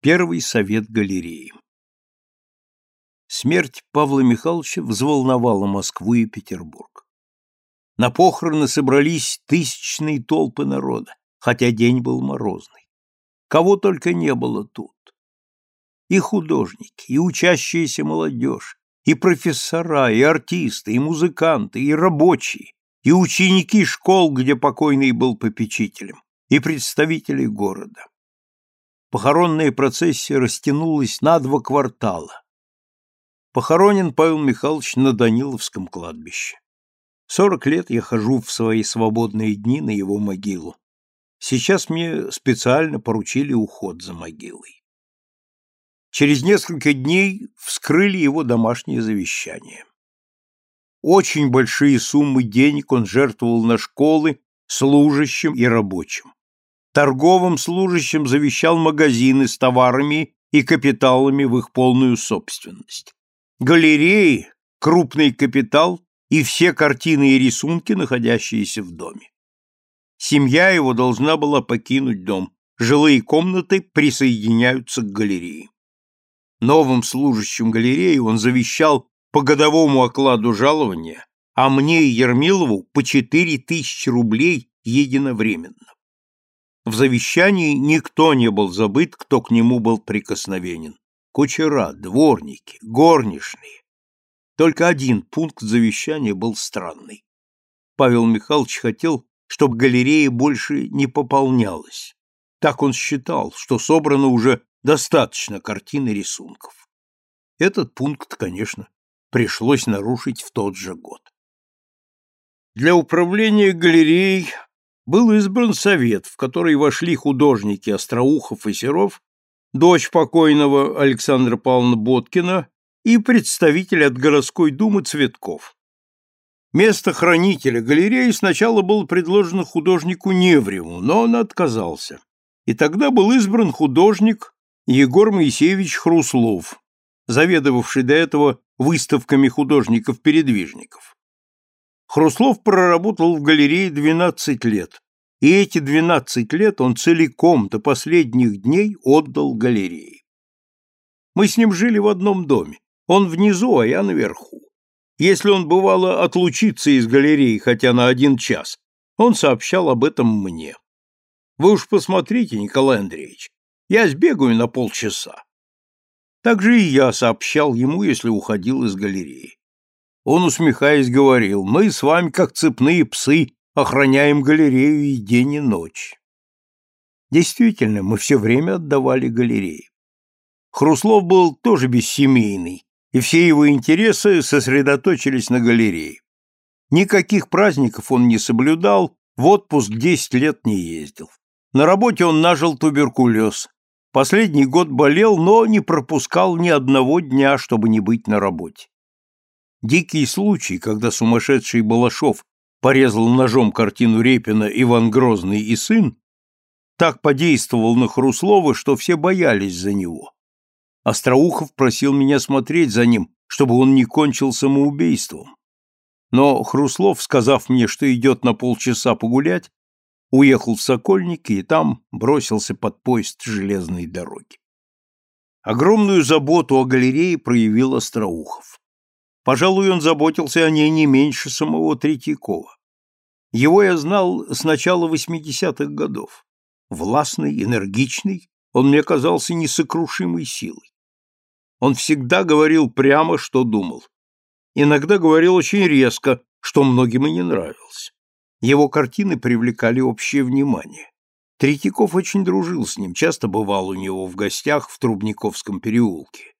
Первый совет галереи. Смерть Павла Михайловича взволновала Москву и Петербург. На похороны собрались тысячные толпы народа, хотя день был морозный. Кого только не было тут. И художники, и учащаяся молодежь, и профессора, и артисты, и музыканты, и рабочие, и ученики школ, где покойный был попечителем, и представители города. Похоронная процессия растянулась на два квартала. Похоронен Павел Михайлович на Даниловском кладбище. Сорок лет я хожу в свои свободные дни на его могилу. Сейчас мне специально поручили уход за могилой. Через несколько дней вскрыли его домашнее завещание. Очень большие суммы денег он жертвовал на школы, служащим и рабочим. Торговым служащим завещал магазины с товарами и капиталами в их полную собственность. Галереи, крупный капитал и все картины и рисунки, находящиеся в доме. Семья его должна была покинуть дом. Жилые комнаты присоединяются к галерее. Новым служащим галереи он завещал по годовому окладу жалования, а мне и Ермилову по четыре тысячи рублей единовременно. В завещании никто не был забыт, кто к нему был прикосновенен. Кучера, дворники, горничные. Только один пункт завещания был странный. Павел Михайлович хотел, чтобы галерея больше не пополнялась. Так он считал, что собрано уже достаточно картин и рисунков. Этот пункт, конечно, пришлось нарушить в тот же год. Для управления галереей был избран совет, в который вошли художники Остроухов и Серов, дочь покойного Александра Павловна Боткина и представитель от городской думы Цветков. Место хранителя галереи сначала было предложено художнику Неврему, но он отказался. И тогда был избран художник Егор Моисеевич Хруслов, заведовавший до этого выставками художников-передвижников. Хруслов проработал в галерее 12 лет, и эти 12 лет он целиком до последних дней отдал галерее. Мы с ним жили в одном доме, он внизу, а я наверху. Если он бывало отлучиться из галереи хотя на один час, он сообщал об этом мне. Вы уж посмотрите, Николай Андреевич, я сбегаю на полчаса. Так же и я сообщал ему, если уходил из галереи. Он, усмехаясь, говорил, мы с вами, как цепные псы, охраняем галерею и день, и ночь. Действительно, мы все время отдавали галерее. Хруслов был тоже бессемейный, и все его интересы сосредоточились на галерее. Никаких праздников он не соблюдал, в отпуск десять лет не ездил. На работе он нажил туберкулез. Последний год болел, но не пропускал ни одного дня, чтобы не быть на работе. Дикий случай, когда сумасшедший Балашов порезал ножом картину Репина «Иван Грозный и сын», так подействовал на Хруслова, что все боялись за него. Остроухов просил меня смотреть за ним, чтобы он не кончил самоубийством. Но Хруслов, сказав мне, что идет на полчаса погулять, уехал в Сокольники и там бросился под поезд железной дороги. Огромную заботу о галерее проявил Остроухов. Пожалуй, он заботился о ней не меньше самого Третьякова. Его я знал с начала 80-х годов. Властный, энергичный, он мне казался несокрушимой силой. Он всегда говорил прямо, что думал. Иногда говорил очень резко, что многим и не нравилось. Его картины привлекали общее внимание. Третьяков очень дружил с ним, часто бывал у него в гостях в Трубниковском переулке.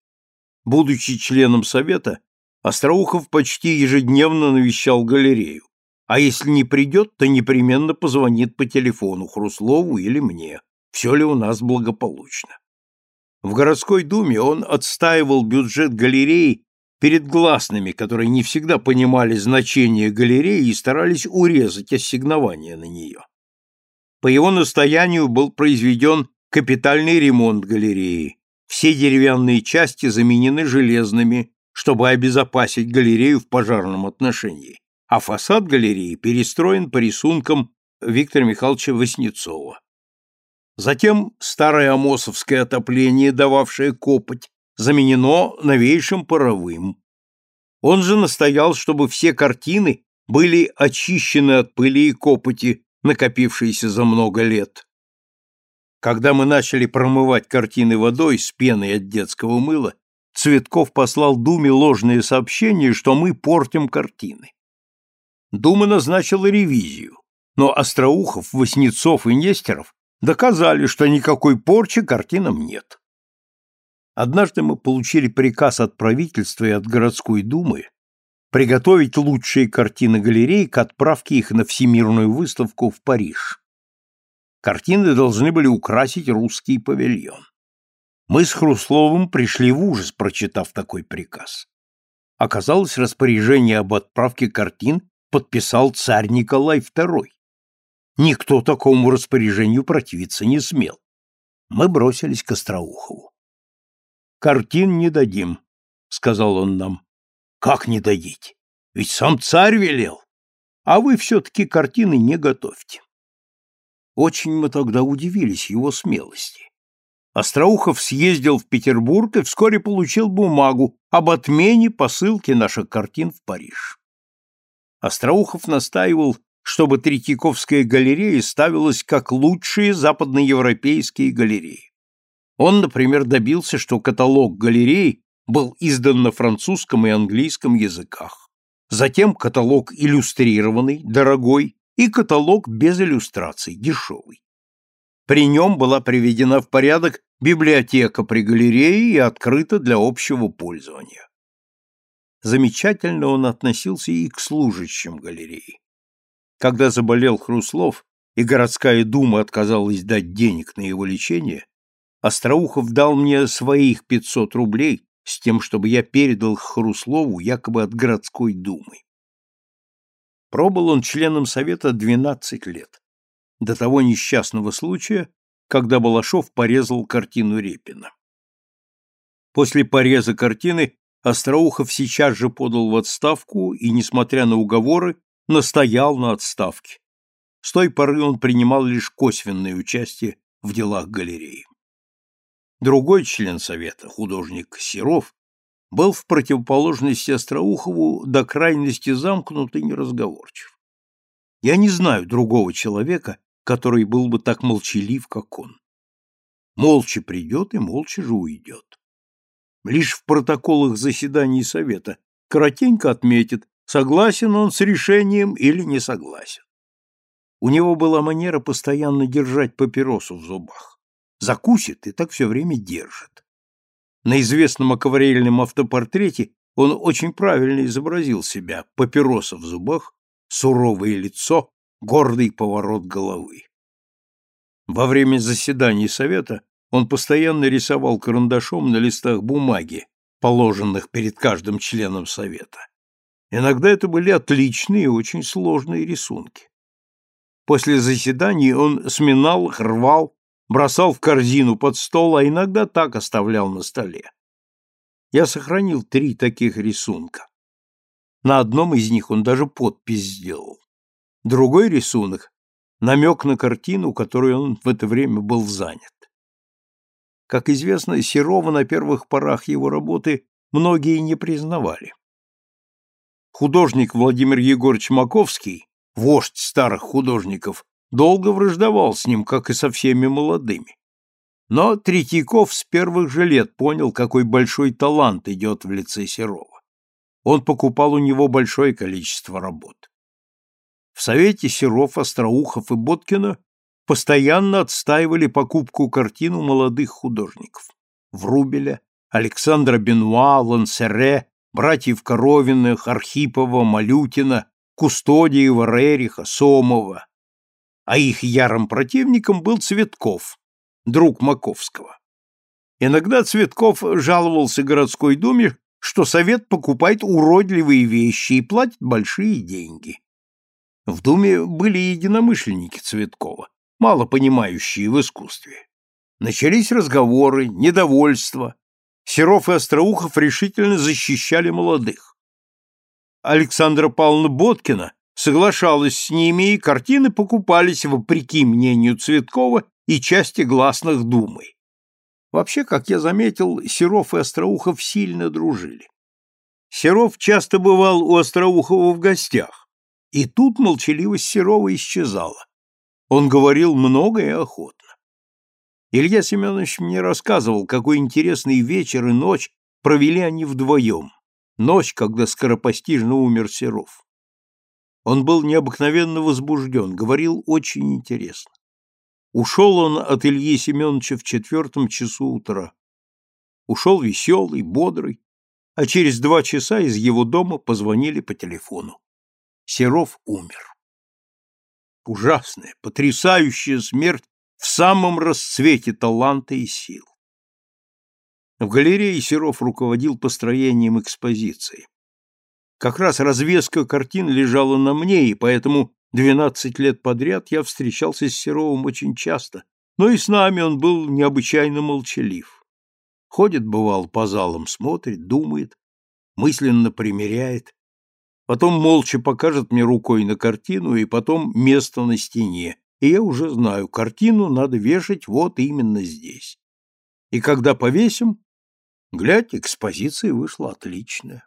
Будучи членом совета, Остроухов почти ежедневно навещал галерею, а если не придет, то непременно позвонит по телефону Хруслову или мне, все ли у нас благополучно. В городской думе он отстаивал бюджет галереи перед гласными, которые не всегда понимали значение галереи и старались урезать ассигнования на нее. По его настоянию был произведен капитальный ремонт галереи. Все деревянные части заменены железными, чтобы обезопасить галерею в пожарном отношении, а фасад галереи перестроен по рисункам Виктора Михайловича Васнецова. Затем старое амосовское отопление, дававшее копоть, заменено новейшим паровым. Он же настоял, чтобы все картины были очищены от пыли и копоти, накопившейся за много лет. Когда мы начали промывать картины водой с пеной от детского мыла, Цветков послал Думе ложное сообщение, что мы портим картины. Дума назначила ревизию, но Остроухов, Васнецов и Нестеров доказали, что никакой порчи картинам нет. Однажды мы получили приказ от правительства и от городской думы приготовить лучшие картины галерей к отправке их на всемирную выставку в Париж. Картины должны были украсить русский павильон. Мы с Хрусловым пришли в ужас, прочитав такой приказ. Оказалось, распоряжение об отправке картин подписал царь Николай II. Никто такому распоряжению противиться не смел. Мы бросились к Остроухову. «Картин не дадим», — сказал он нам. «Как не дадите? Ведь сам царь велел. А вы все-таки картины не готовьте». Очень мы тогда удивились его смелости. Остроухов съездил в Петербург и вскоре получил бумагу об отмене посылки наших картин в Париж. Остроухов настаивал, чтобы Третьяковская галерея ставилась как лучшие западноевропейские галереи. Он, например, добился, что каталог галерей был издан на французском и английском языках. Затем каталог иллюстрированный, дорогой, и каталог без иллюстраций, дешевый. При нем была приведена в порядок библиотека при галерее и открыта для общего пользования. Замечательно он относился и к служащим галереи. Когда заболел Хруслов, и городская дума отказалась дать денег на его лечение, Остроухов дал мне своих 500 рублей с тем, чтобы я передал Хруслову якобы от городской думы. Пробыл он членом совета 12 лет, до того несчастного случая, когда Балашов порезал картину Репина. После пореза картины Остроухов сейчас же подал в отставку и, несмотря на уговоры, настоял на отставке. С той поры он принимал лишь косвенное участие в делах галереи. Другой член совета, художник Серов, был в противоположности Остроухову до крайности замкнут и неразговорчив. Я не знаю другого человека, который был бы так молчалив, как он. Молча придет и молча же уйдет. Лишь в протоколах заседаний совета коротенько отметит, согласен он с решением или не согласен. У него была манера постоянно держать папиросу в зубах. Закусит и так все время держит. На известном акварельном автопортрете он очень правильно изобразил себя, папироса в зубах, суровое лицо, гордый поворот головы. Во время заседаний совета он постоянно рисовал карандашом на листах бумаги, положенных перед каждым членом совета. Иногда это были отличные и очень сложные рисунки. После заседаний он сминал рвал, бросал в корзину под стол, а иногда так оставлял на столе. Я сохранил три таких рисунка. На одном из них он даже подпись сделал. Другой рисунок — намек на картину, которой он в это время был занят. Как известно, Серова на первых порах его работы многие не признавали. Художник Владимир Егорович Маковский, вождь старых художников, долго враждовал с ним, как и со всеми молодыми. Но Третьяков с первых же лет понял, какой большой талант идет в лице Серова. Он покупал у него большое количество работ. В Совете Серов, Остроухов и Боткина постоянно отстаивали покупку картин у молодых художников. Врубеля, Александра Бенуа, Лансере, братьев Коровиных, Архипова, Малютина, Кустодиева, Рериха, Сомова, а их ярым противником был Цветков, друг Маковского. Иногда Цветков жаловался городской думе, что совет покупает уродливые вещи и платит большие деньги. В думе были единомышленники Цветкова, мало понимающие в искусстве. Начались разговоры, недовольство. Серов и Остроухов решительно защищали молодых. Александра Павловна Боткина соглашалась с ними, и картины покупались, вопреки мнению Цветкова, и части гласных думы. Вообще, как я заметил, Серов и Остроухов сильно дружили. Серов часто бывал у Остроухова в гостях, и тут молчаливость Серова исчезала. Он говорил много и охотно. Илья Семенович мне рассказывал, какой интересный вечер и ночь провели они вдвоем. Ночь, когда скоропостижно умер Серов. Он был необыкновенно возбужден, говорил очень интересно. Ушел он от Ильи Семеновича в четвертом часу утра. Ушел веселый, бодрый, а через два часа из его дома позвонили по телефону. Серов умер. Ужасная, потрясающая смерть в самом расцвете таланта и сил. В галерее Серов руководил построением экспозиции. Как раз развеска картин лежала на мне, и поэтому двенадцать лет подряд я встречался с Серовым очень часто, но и с нами он был необычайно молчалив. Ходит, бывал, по залам, смотрит, думает, мысленно примеряет, потом молча покажет мне рукой на картину и потом место на стене, и я уже знаю, картину надо вешать вот именно здесь. И когда повесим, глядь, экспозиция вышла отличная.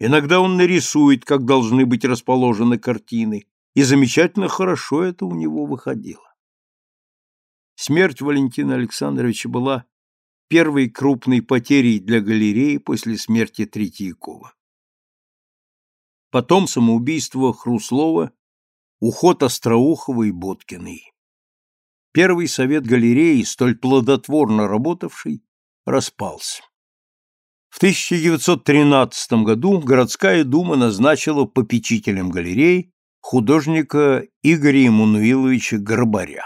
Иногда он нарисует, как должны быть расположены картины, и замечательно хорошо это у него выходило. Смерть Валентина Александровича была первой крупной потерей для галереи после смерти Третьякова. Потом самоубийство Хруслова уход Остроухова и Боткиной. Первый совет галереи, столь плодотворно работавший, распался. В 1913 году городская дума назначила попечителем галереи художника Игоря Эммануиловича Горбаря.